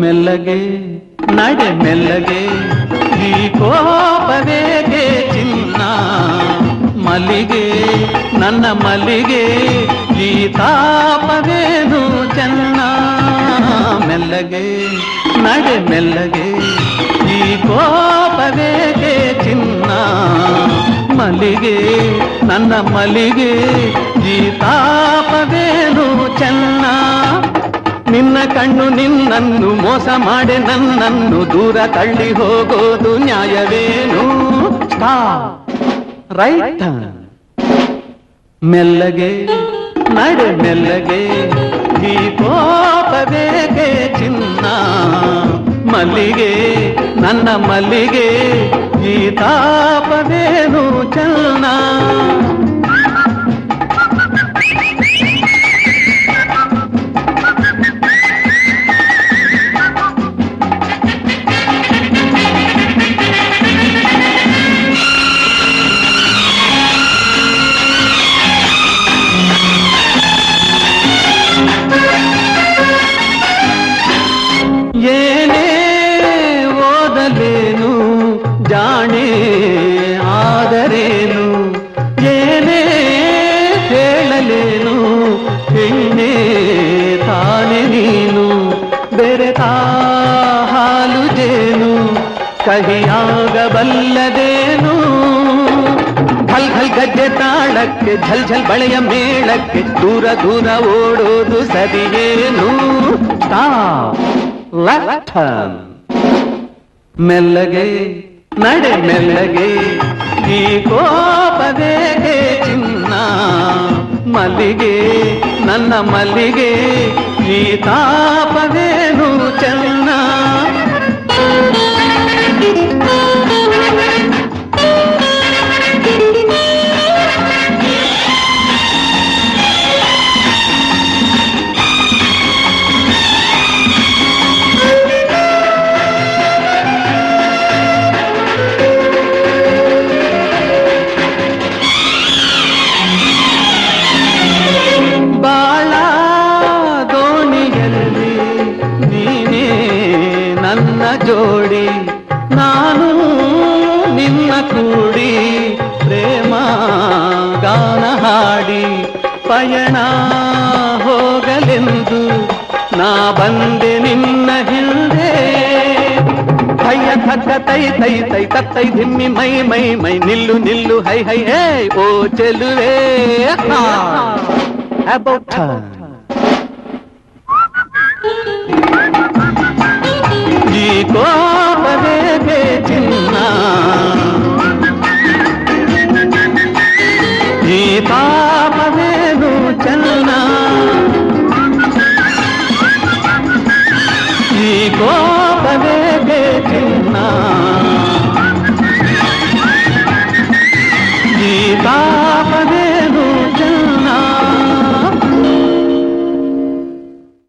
ಮೆಲ್ಲಗೆ, ನಡೆ ಮೆಲ್ಲಗೆ, ಈ ಕೋಪವೇಗೆ ಚಿನ್ನ. ಮಲ್ಲಿಗೆ, ನನ್ನ ಮಲ್ಲಿಗೆ, ಈ ತಾಪವೇನು ಚೆನ್ನ. ಮೆಲ್ಲಗೆ, ನಡೆ ಮೆಲ್ಲಗೆ, ಈ ಕೋಪವೇಗೆ ಮಲ್ಲಿಗೆ ನನ್ನ ಮಲ್ಲಿಗೆ ಈ ತಾಪವೇನು ಚೆನ್ನ? ನಿನ್ನ ಕಣ್ಣು ನಿನ್ನನ್ನು ಮೋಸ ಮಾಡೆ ನನ್ನನ್ನು ದೂರ ತಳ್ಳಿ ಹೋಗೋದು ನ್ಯಾಯವೇನು? ರೈಟ್ ಮೆಲ್ಲಗೆ, ನಡೆ ಮೆಲ್ಲಗೆ ಕೋಪವೇಗೆ ಚಿನ್ನ? ಮಲ್ಲಿಗೆ ನನ್ನ ಮಲ್ಲಿಗೆ ಈ ತಾಪವೇನು ಚನ್ನ ಜಾಣೆ ಆದರೇನು ಏನೇ ಹೇಳಲೇನು ಹೆಣ್ಣೆ ತಾನೆ ನೀನು ಬೆರೆತಾ ಹಾಲು ಜೇನು ಕಹಿಯಾಗಬಲ್ಲದೇನು ಘಲ್ ಘಲ್ ಗಜ್ಜೆ ತಾಳಕ್ಕೆ ಝಲ್ ಝಲ್ ಬಳೆಯ ಮೇಳಕ್ಕೆ ದೂರ ದೂರ ಓಡೋದು ಸರಿಯೇನು ಲೆಫ್ಟ್ ಮೆಲ್ಲಗೆ ನಡೆ ಮೆಲ್ಲಗೆ ಈ ಕೋಪದೇಗೆ ಚಿನ್ನ. ಮಲ್ಲಿಗೆ ನನ್ನ ಮಲ್ಲಿಗೆ ಈ ತಾಪವೇನು ಚೆನ್ನ ನನ್ನ ಜೋಡಿ ನಾನು ನಿನ್ನ ಕೂಡಿ ಪ್ರೇಮ ಗಾನ ಹಾಡಿ ಪಯಣ ಹೋಗಲೆಂದು ನಾ ಬಂದೆ ನಿನ್ನ ಹಿಂದೆ ಭಯ ಥಕ್ಕ ತೈ ತೈ ತೈ ತತ್ತೈ ಧಿಮ್ಮಿ ಮೈ ಮೈ ಮೈ ನಿಲ್ಲು ನಿಲ್ಲು ಹೈ ಹೈ ಹೇ ಓ ಚೆಲುವೆ about time. గీతాపవేదు చలనా. ఈ గోపవేదే చిన్నా గీతా